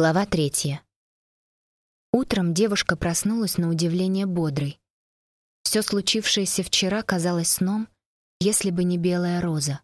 Глава третья. Утром девушка проснулась на удивление бодрой. Все случившееся вчера казалось сном, если бы не белая роза.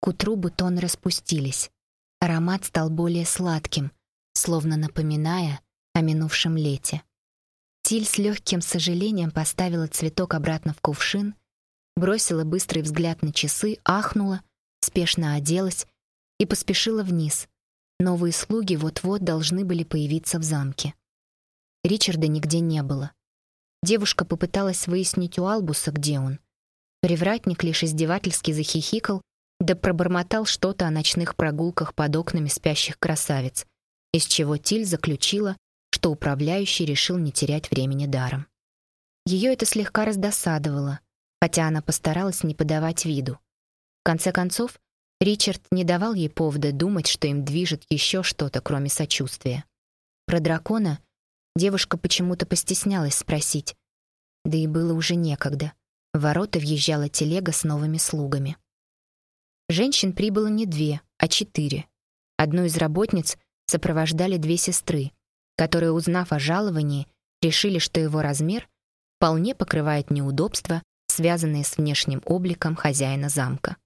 К утру бутоны распустились. Аромат стал более сладким, словно напоминая о минувшем лете. Тиль с легким сожалением поставила цветок обратно в кувшин, бросила быстрый взгляд на часы, ахнула, спешно оделась и поспешила вниз — Новые слуги вот-вот должны были появиться в замке. Ричарда нигде не было. Девушка попыталась выяснить у Албуса, где он. Привратник лишь издевательски захихикал, да пробормотал что-то о ночных прогулках под окнами спящих красавиц, из чего Тиль заключила, что управляющий решил не терять времени даром. Ее это слегка раздосадовало, хотя она постаралась не подавать виду. В конце концов, Ричард не давал ей повода думать, что им движет еще что-то, кроме сочувствия. Про дракона девушка почему-то постеснялась спросить. Да и было уже некогда. В ворота въезжала телега с новыми слугами. Женщин прибыло не две, а четыре. Одну из работниц сопровождали две сестры, которые, узнав о жаловании, решили, что его размер вполне покрывает неудобства, связанные с внешним обликом хозяина замка.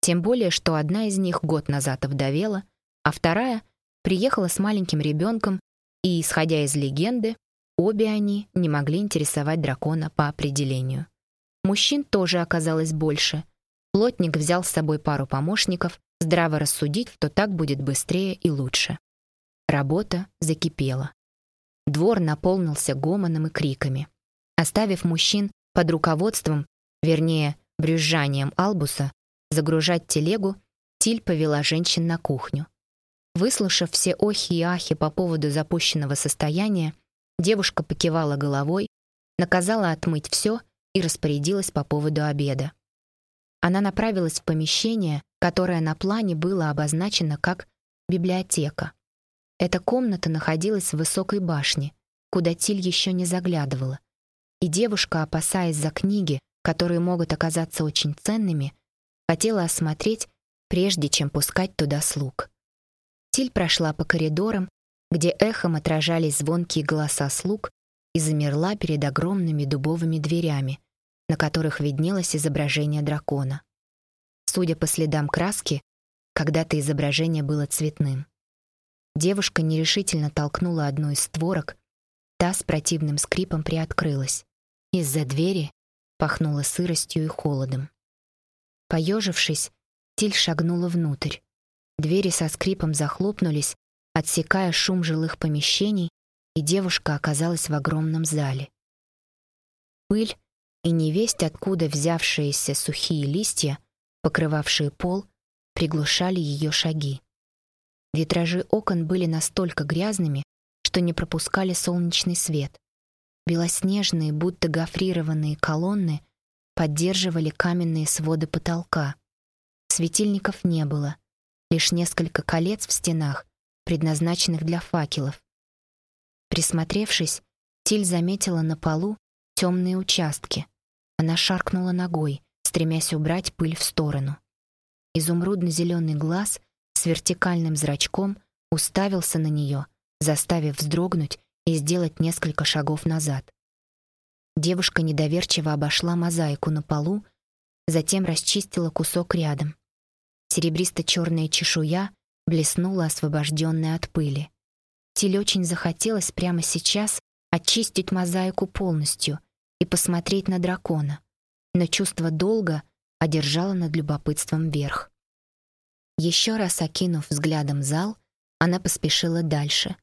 Тем более, что одна из них год назад овдовела, а вторая приехала с маленьким ребенком, и, исходя из легенды, обе они не могли интересовать дракона по определению. Мужчин тоже оказалось больше. Плотник взял с собой пару помощников, здраво рассудить, что так будет быстрее и лучше. Работа закипела. Двор наполнился гомоном и криками. Оставив мужчин под руководством, вернее, брюзжанием Албуса, загружать телегу, Тиль повела женщин на кухню. Выслушав все охи и ахи по поводу запущенного состояния, девушка покивала головой, наказала отмыть все и распорядилась по поводу обеда. Она направилась в помещение, которое на плане было обозначено как библиотека. Эта комната находилась в высокой башне, куда Тиль еще не заглядывала. И девушка, опасаясь за книги, которые могут оказаться очень ценными, Хотела осмотреть, прежде чем пускать туда слуг. Тиль прошла по коридорам, где эхом отражались звонкие голоса слуг, и замерла перед огромными дубовыми дверями, на которых виднелось изображение дракона. Судя по следам краски, когда-то изображение было цветным. Девушка нерешительно толкнула одну из створок, та с противным скрипом приоткрылась. Из-за двери пахнуло сыростью и холодом. Поежившись, Тиль шагнула внутрь. Двери со скрипом захлопнулись, отсекая шум жилых помещений, и девушка оказалась в огромном зале. Пыль и невесть откуда взявшиеся сухие листья, покрывавшие пол, приглушали ее шаги. Витражи окон были настолько грязными, что не пропускали солнечный свет. Белоснежные, будто гофрированные колонны поддерживали каменные своды потолка. Светильников не было, лишь несколько колец в стенах, предназначенных для факелов. Присмотревшись, Тиль заметила на полу темные участки. Она шаркнула ногой, стремясь убрать пыль в сторону. Изумрудно-зеленый глаз с вертикальным зрачком уставился на нее, заставив вздрогнуть и сделать несколько шагов назад. Девушка недоверчиво обошла мозаику на полу, затем расчистила кусок рядом. Серебристо-черная чешуя блеснула, освобожденная от пыли. Тиль очень захотелось прямо сейчас очистить мозаику полностью и посмотреть на дракона, но чувство долга одержало над любопытством верх. Еще раз окинув взглядом зал, она поспешила дальше.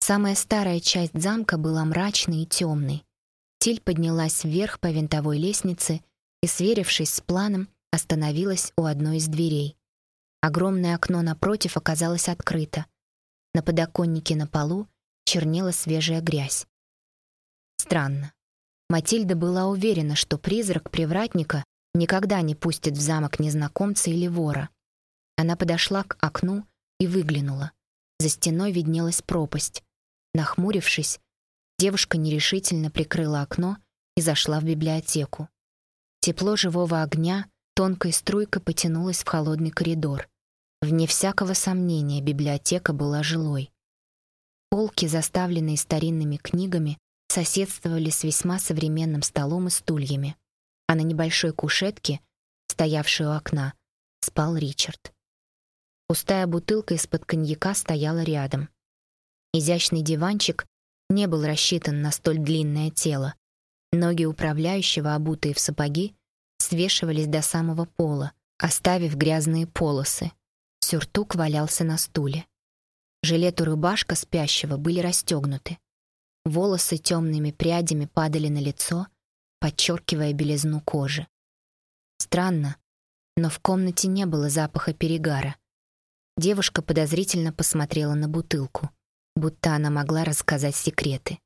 Самая старая часть замка была мрачной и темной. Тиль поднялась вверх по винтовой лестнице и, сверившись с планом, остановилась у одной из дверей. Огромное окно напротив оказалось открыто. На подоконнике на полу чернела свежая грязь. Странно. Матильда была уверена, что призрак привратника никогда не пустит в замок незнакомца или вора. Она подошла к окну и выглянула. За стеной виднелась пропасть. Нахмурившись, Девушка нерешительно прикрыла окно и зашла в библиотеку. Тепло живого огня тонкой струйкой потянулось в холодный коридор. Вне всякого сомнения, библиотека была жилой. Полки, заставленные старинными книгами, соседствовали с весьма современным столом и стульями, а на небольшой кушетке, стоявшей у окна, спал Ричард. Пустая бутылка из-под коньяка стояла рядом. Изящный диванчик не был рассчитан на столь длинное тело. Ноги управляющего, обутые в сапоги, свешивались до самого пола, оставив грязные полосы. Сюртук валялся на стуле. Жилет и рубашка спящего были расстегнуты. Волосы темными прядями падали на лицо, подчеркивая белизну кожи. Странно, но в комнате не было запаха перегара. Девушка подозрительно посмотрела на бутылку, будто она могла рассказать секреты.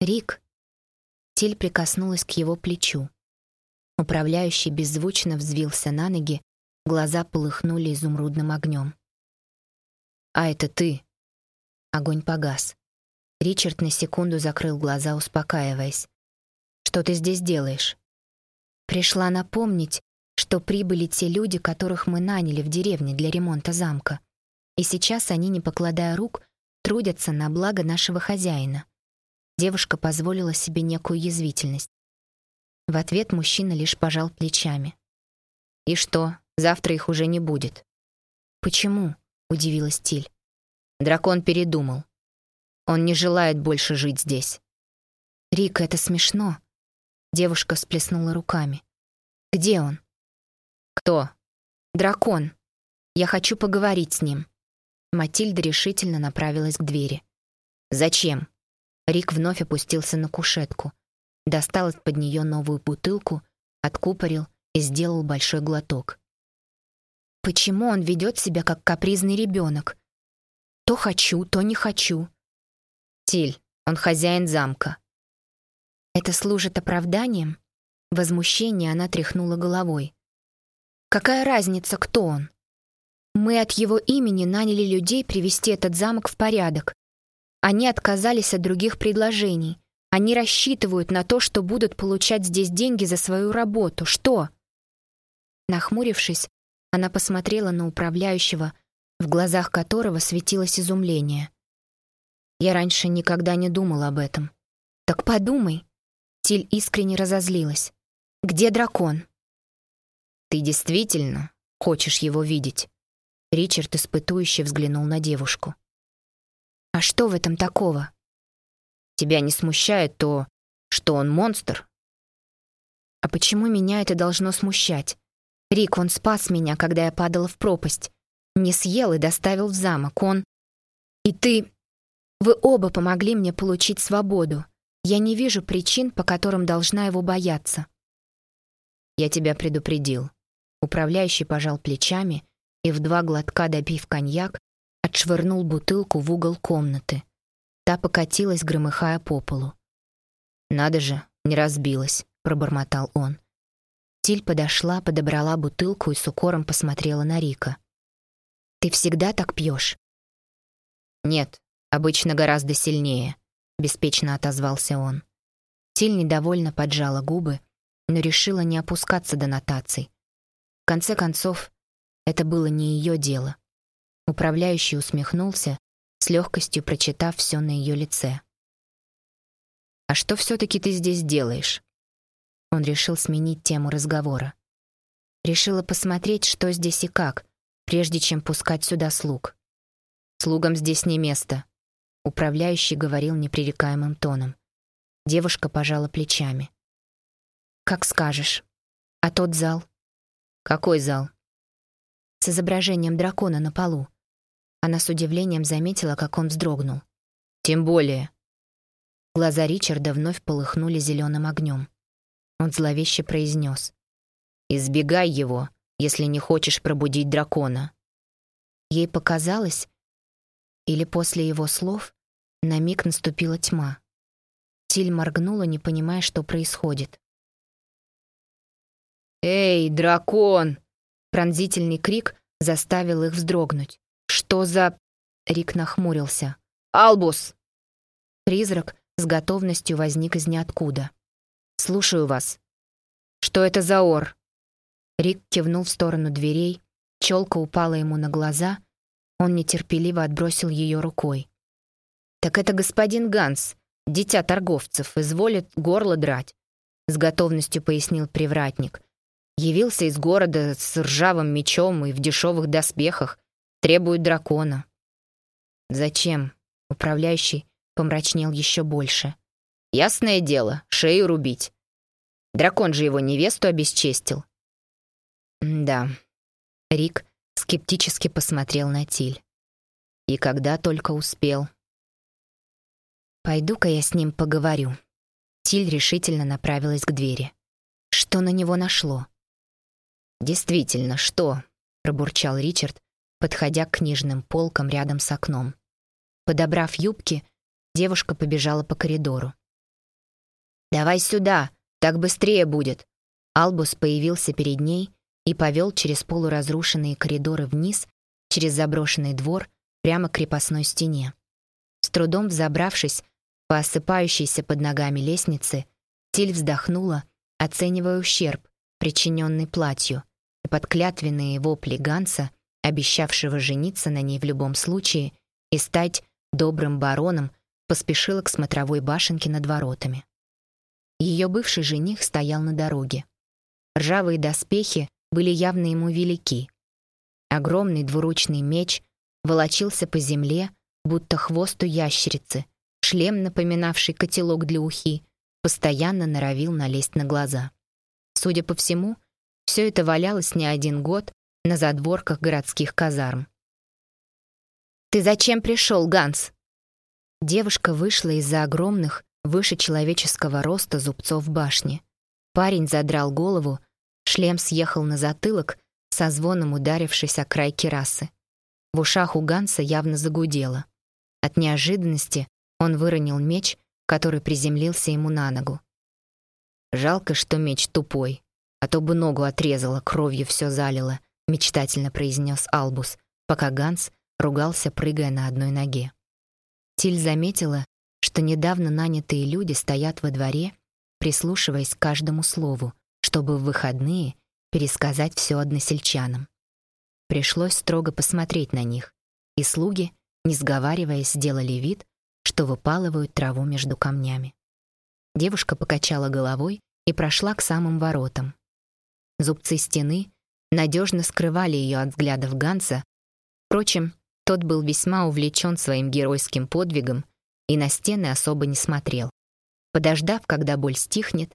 «Рик!» Тиль прикоснулась к его плечу. Управляющий беззвучно взвился на ноги, глаза полыхнули изумрудным огнем. «А это ты!» Огонь погас. Ричард на секунду закрыл глаза, успокаиваясь. «Что ты здесь делаешь?» Пришла напомнить, что прибыли те люди, которых мы наняли в деревне для ремонта замка. И сейчас они, не покладая рук, трудятся на благо нашего хозяина. Девушка позволила себе некую язвительность. В ответ мужчина лишь пожал плечами. «И что, завтра их уже не будет?» «Почему?» — удивилась Тиль. Дракон передумал. Он не желает больше жить здесь. «Рик, это смешно». Девушка сплеснула руками. «Где он?» «Кто?» «Дракон. Я хочу поговорить с ним». Матильда решительно направилась к двери. «Зачем?» Рик вновь опустился на кушетку достал из-под нее новую бутылку, откупорил и сделал большой глоток. Почему он ведет себя как капризный ребенок? То хочу, то не хочу. Тиль, он хозяин замка. Это служит оправданием? Возмущение она тряхнула головой. Какая разница, кто он? Мы от его имени наняли людей привести этот замок в порядок. Они отказались от других предложений — они рассчитывают на то, что будут получать здесь деньги за свою работу. Что? Нахмурившись, она посмотрела на управляющего, в глазах которого светилось изумление. Я раньше никогда не думал об этом. Так подумай. Тиль искренне разозлилась. Где дракон? Ты действительно хочешь его видеть? Ричард испытующе взглянул на девушку. А что в этом такого? Тебя не смущает то, что он монстр? А почему меня это должно смущать? Рик, он спас меня, когда я падала в пропасть. Не съел и доставил в замок. Он... И ты... Вы оба помогли мне получить свободу. Я не вижу причин, по которым должна его бояться. Я тебя предупредил. Управляющий пожал плечами и в два глотка допив коньяк, отшвырнул бутылку в угол комнаты. Та покатилась, громыхая по полу. «Надо же, не разбилась», — пробормотал он. Тиль подошла, подобрала бутылку и с укором посмотрела на Рика. «Ты всегда так пьешь?» «Нет, обычно гораздо сильнее», — беспечно отозвался он. Тиль недовольно поджала губы, но решила не опускаться до нотаций. В конце концов, это было не ее дело. Управляющий усмехнулся с легкостью прочитав все на ее лице. «А что все-таки ты здесь делаешь?» Он решил сменить тему разговора. Решила посмотреть, что здесь и как, прежде чем пускать сюда слуг. «Слугам здесь не место», — управляющий говорил непререкаемым тоном. Девушка пожала плечами. «Как скажешь. А тот зал?» «Какой зал?» «С изображением дракона на полу. Она с удивлением заметила, как он вздрогнул. «Тем более». Глаза Ричарда вновь полыхнули зеленым огнем. Он зловеще произнес. «Избегай его, если не хочешь пробудить дракона». Ей показалось, или после его слов, на миг наступила тьма. Тиль моргнула, не понимая, что происходит. «Эй, дракон!» Пронзительный крик заставил их вздрогнуть. «Что за...» — Рик нахмурился. «Албус!» Призрак с готовностью возник из ниоткуда. «Слушаю вас». «Что это за ор?» Рик кивнул в сторону дверей, челка упала ему на глаза, он нетерпеливо отбросил ее рукой. «Так это господин Ганс, дитя торговцев, изволит горло драть», — с готовностью пояснил привратник. «Явился из города с ржавым мечом и в дешевых доспехах, требует дракона». «Зачем?» — управляющий помрачнел еще больше. «Ясное дело, шею рубить. Дракон же его невесту обесчестил». «Да». Рик скептически посмотрел на Тиль. «И когда только успел». «Пойду-ка я с ним поговорю». Тиль решительно направилась к двери. Что на него нашло? «Действительно, что?» — пробурчал Ричард, подходя к книжным полкам рядом с окном. Подобрав юбки, девушка побежала по коридору. «Давай сюда, так быстрее будет!» Албус появился перед ней и повел через полуразрушенные коридоры вниз, через заброшенный двор, прямо к крепостной стене. С трудом взобравшись по осыпающейся под ногами лестнице, Тиль вздохнула, оценивая ущерб, причиненный платью, и подклятвенные вопли Ганса, обещавшего жениться на ней в любом случае и стать добрым бароном, поспешила к смотровой башенке над воротами. Ее бывший жених стоял на дороге. Ржавые доспехи были явно ему велики. Огромный двуручный меч волочился по земле, будто хвост у ящерицы — Шлем, напоминавший котелок для ухи, постоянно норовил налезть на глаза. Судя по всему, все это валялось не один год на задворках городских казарм. «Ты зачем пришел, Ганс?» Девушка вышла из-за огромных, выше человеческого роста зубцов башни. Парень задрал голову, шлем съехал на затылок, со звоном ударившись о край керасы. В ушах у Ганса явно загудело. От неожиданности он выронил меч, который приземлился ему на ногу. «Жалко, что меч тупой, а то бы ногу отрезала, кровью все залило», — мечтательно произнес Албус, пока Ганс ругался, прыгая на одной ноге. Тиль заметила, что недавно нанятые люди стоят во дворе, прислушиваясь к каждому слову, чтобы в выходные пересказать все односельчанам. Пришлось строго посмотреть на них, и слуги, не сговариваясь, сделали вид, что выпалывают траву между камнями. Девушка покачала головой и прошла к самым воротам. Зубцы стены надежно скрывали ее от взглядов Ганса. Впрочем, тот был весьма увлечен своим геройским подвигом и на стены особо не смотрел. Подождав, когда боль стихнет,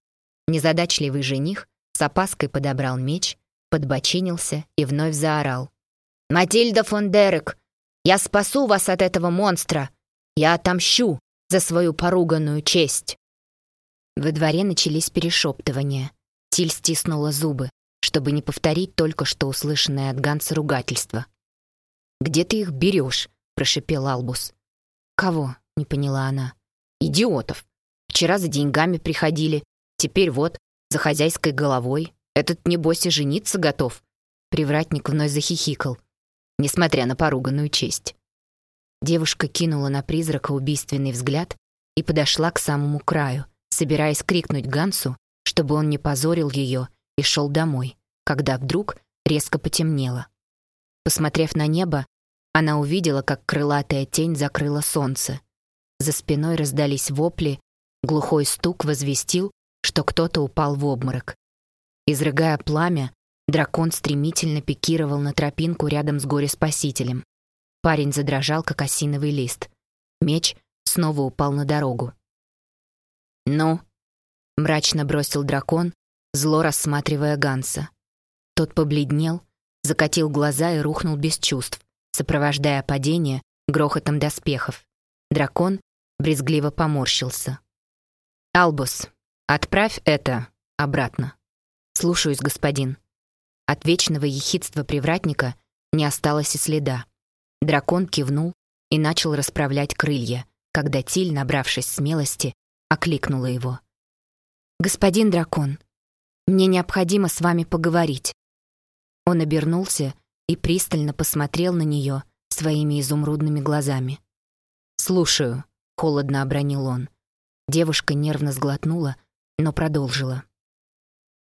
незадачливый жених с опаской подобрал меч, подбочинился и вновь заорал. «Матильда фон Дерек, я спасу вас от этого монстра! Я отомщу за свою поруганную честь!» Во дворе начались перешептывания. Тиль стиснула зубы, чтобы не повторить только что услышанное от Ганса ругательство. «Где ты их берешь?» — прошипел Албус. «Кого?» — не поняла она. «Идиотов. Вчера за деньгами приходили, теперь вот, за хозяйской головой. Этот, небось, и жениться готов». Привратник вновь захихикал, несмотря на поруганную честь. Девушка кинула на призрака убийственный взгляд и подошла к самому краю, собираясь крикнуть Гансу, чтобы он не позорил ее и шел домой, когда вдруг резко потемнело. Посмотрев на небо, она увидела, как крылатая тень закрыла солнце. За спиной раздались вопли, глухой стук возвестил, что кто-то упал в обморок. Изрыгая пламя, дракон стремительно пикировал на тропинку рядом с горе-спасителем. Парень задрожал, как осиновый лист. Меч снова упал на дорогу. «Ну?» — мрачно бросил дракон, зло рассматривая Ганса. Тот побледнел, закатил глаза и рухнул без чувств, сопровождая падение грохотом доспехов. Дракон брезгливо поморщился. «Албус, отправь это обратно». «Слушаюсь, господин». От вечного ехидства привратника не осталось и следа. Дракон кивнул и начал расправлять крылья, когда Тиль, набравшись смелости, окликнула его. «Господин дракон, мне необходимо с вами поговорить». Он обернулся и пристально посмотрел на нее своими изумрудными глазами. «Слушаю», — холодно обронил он. Девушка нервно сглотнула, но продолжила.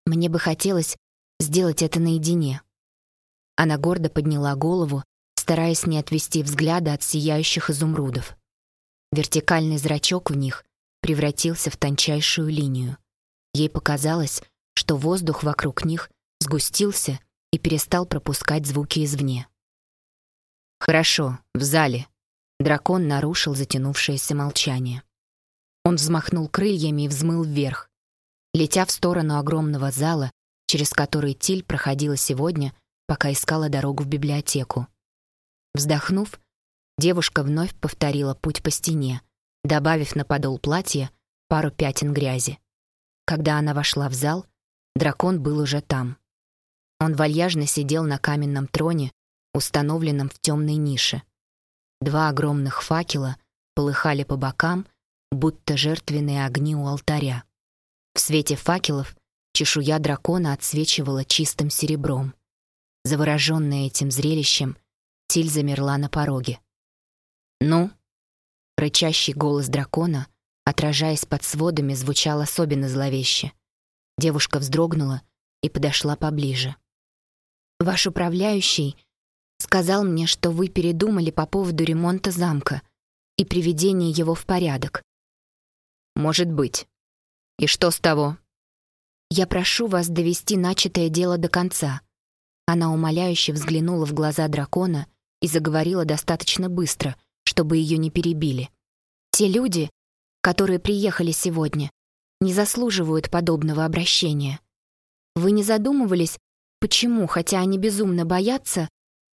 «Мне бы хотелось сделать это наедине». Она гордо подняла голову стараясь не отвести взгляда от сияющих изумрудов. Вертикальный зрачок в них превратился в тончайшую линию. Ей показалось, что воздух вокруг них сгустился и перестал пропускать звуки извне. «Хорошо, в зале». Дракон нарушил затянувшееся молчание. Он взмахнул крыльями и взмыл вверх. Летя в сторону огромного зала, через который Тиль проходила сегодня, пока искала дорогу в библиотеку. Вздохнув, девушка вновь повторила путь по стене, добавив на подол платья пару пятен грязи. Когда она вошла в зал, дракон был уже там. Он вальяжно сидел на каменном троне, установленном в темной нише. Два огромных факела полыхали по бокам, будто жертвенные огни у алтаря. В свете факелов чешуя дракона отсвечивала чистым серебром. Завороженная этим зрелищем, Тиль замерла на пороге. «Ну?» Рычащий голос дракона, отражаясь под сводами, звучал особенно зловеще. Девушка вздрогнула и подошла поближе. «Ваш управляющий сказал мне, что вы передумали по поводу ремонта замка и приведения его в порядок». «Может быть. И что с того?» «Я прошу вас довести начатое дело до конца». Она умоляюще взглянула в глаза дракона и заговорила достаточно быстро, чтобы ее не перебили. «Те люди, которые приехали сегодня, не заслуживают подобного обращения. Вы не задумывались, почему, хотя они безумно боятся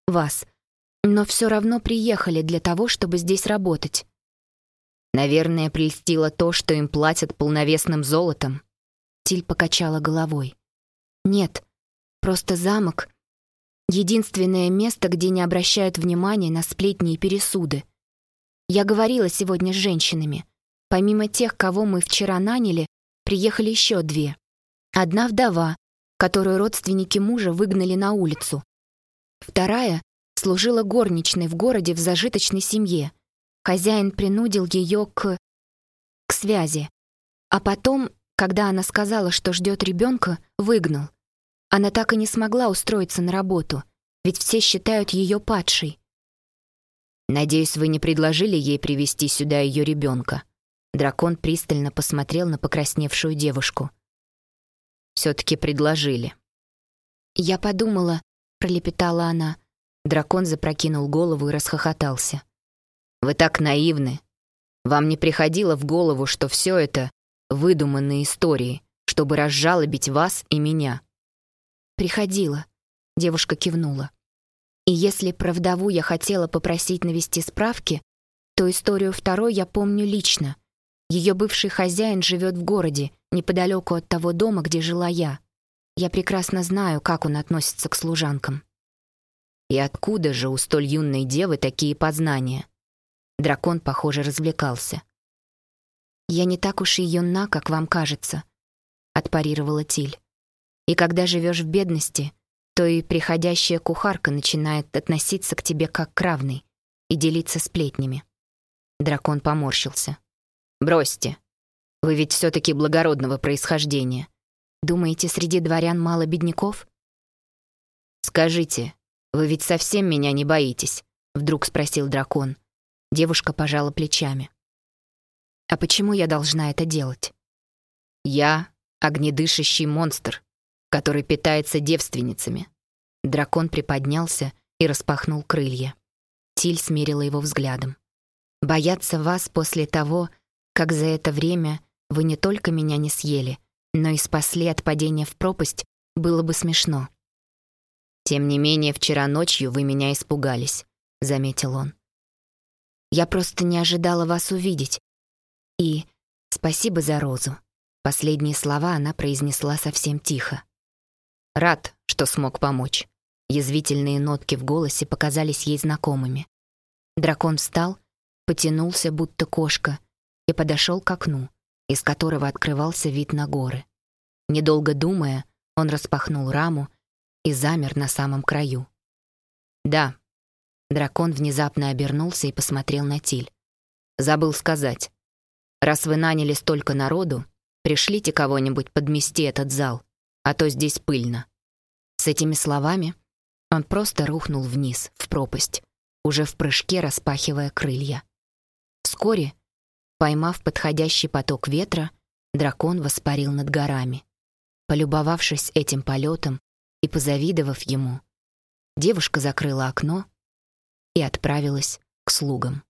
вас, но все равно приехали для того, чтобы здесь работать?» Наверное, прельстило то, что им платят полновесным золотом. Тиль покачала головой. «Нет, просто замок Единственное место, где не обращают внимания на сплетни и пересуды. Я говорила сегодня с женщинами. Помимо тех, кого мы вчера наняли, приехали еще две. Одна вдова, которую родственники мужа выгнали на улицу. Вторая служила горничной в городе в зажиточной семье. Хозяин принудил ее к... к связи. А потом, когда она сказала, что ждет ребенка, выгнал. Она так и не смогла устроиться на работу, ведь все считают ее падшей. «Надеюсь, вы не предложили ей привести сюда ее ребенка?» Дракон пристально посмотрел на покрасневшую девушку. «Все-таки предложили». «Я подумала», — пролепетала она. Дракон запрокинул голову и расхохотался. «Вы так наивны. Вам не приходило в голову, что все это — выдуманные истории, чтобы разжалобить вас и меня?» «Приходила», — девушка кивнула. «И если про вдову я хотела попросить навести справки, то историю второй я помню лично. Ее бывший хозяин живет в городе, неподалеку от того дома, где жила я. Я прекрасно знаю, как он относится к служанкам». «И откуда же у столь юной девы такие познания?» Дракон, похоже, развлекался. «Я не так уж и юна, как вам кажется», — отпарировала Тиль. И когда живешь в бедности, то и приходящая кухарка начинает относиться к тебе как к равной и делиться сплетнями. Дракон поморщился. «Бросьте. Вы ведь все-таки благородного происхождения. Думаете, среди дворян мало бедняков?» «Скажите, вы ведь совсем меня не боитесь?» Вдруг спросил дракон. Девушка пожала плечами. «А почему я должна это делать?» «Я — огнедышащий монстр, который питается девственницами. Дракон приподнялся и распахнул крылья. Тиль смирила его взглядом. «Бояться вас после того, как за это время вы не только меня не съели, но и спасли от падения в пропасть, было бы смешно». «Тем не менее, вчера ночью вы меня испугались», — заметил он. «Я просто не ожидала вас увидеть. И спасибо за розу». Последние слова она произнесла совсем тихо. Рад, что смог помочь. Язвительные нотки в голосе показались ей знакомыми. Дракон встал, потянулся, будто кошка, и подошел к окну, из которого открывался вид на горы. Недолго думая, он распахнул раму и замер на самом краю. «Да». Дракон внезапно обернулся и посмотрел на Тиль. «Забыл сказать. Раз вы наняли столько народу, пришлите кого-нибудь подмести этот зал а то здесь пыльно». С этими словами он просто рухнул вниз, в пропасть, уже в прыжке распахивая крылья. Вскоре Поймав подходящий поток ветра, дракон воспарил над горами. Полюбовавшись этим полетом и позавидовав ему, девушка закрыла окно и отправилась к слугам.